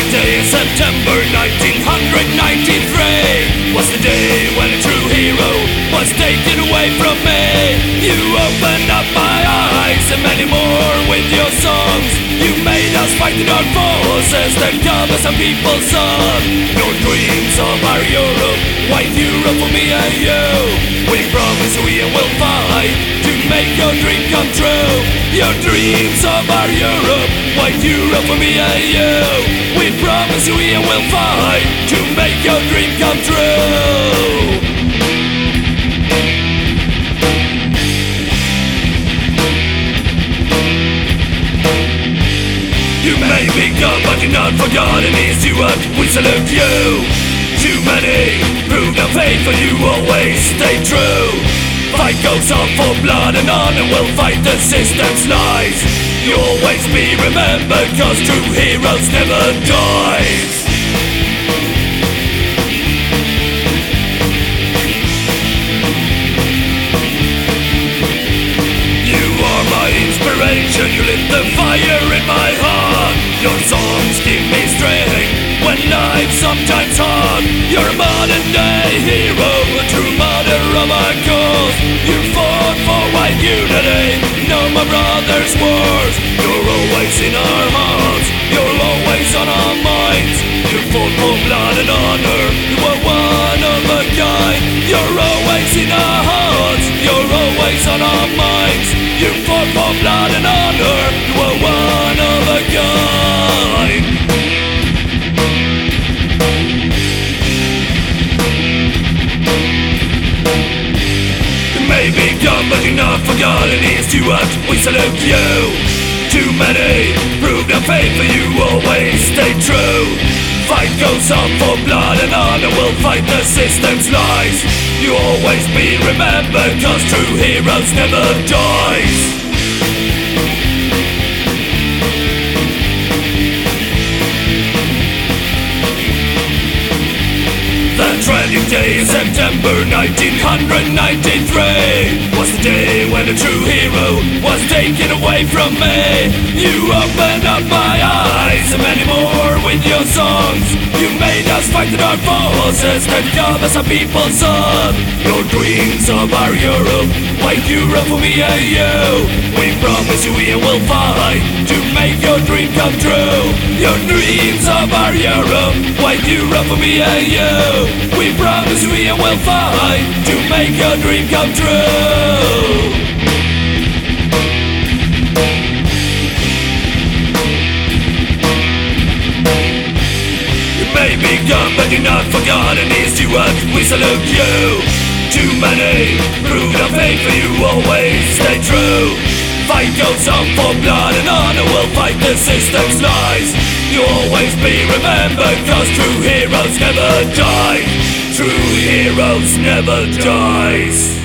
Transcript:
September 1993 Was the day when a true hero was taken away from me? You opened up my eyes and many more with your songs. You made us fight the dark forces that cover some people's son Your dreams of our Europe, white Europe for me and you. We promise we will fight make your dream come true. Your dreams of our Europe White Europe for me and you. We promise you we will fight To make your dream come true. You may be gone but you're not forgotten. Is you what we salute you. Too many prove their faith for you always stay true Fight goes on for blood and honor will fight the system's lies. You'll always be remembered cause true heroes never dies You are my inspiration, you lit the fire in my heart. Your songs give me strength when life's sometimes hard. You're a modern day hero, a true mother of our cause You fought for white unity, no more brothers' wars. You're always in our hearts, you're always on our minds. You fought for blood and honor, you were one of a kind. You're always in our hearts, you're always on our minds. You fought for blood and honor, you were one of a kind may be gone but not forgotten Here's to what we salute you. Too many prove their faith but you. Always stay true. Fight goes on for blood and honor We'll fight the system's lies. You always be remembered cause true heroes never dies day in September 1993 Was the day when a true hero was taken away from me. You opened up my eyes and many more with your songs. You made us fight the dark forces that cover some people's son Your dreams of our Europe, white Europe for me and you. We promise you we will fight to make your dream come true. Your dreams of our Europe, white Europe for me eh, and you we promise we will fight to make your dream come true. You may be gone, but you're not forgotten. Is to us we salute you. Too many prove our faith for you always stay true. Fight goes on for blood and honor We'll fight the system's lies. You always be remembered cause true heroes never die. True heroes never dies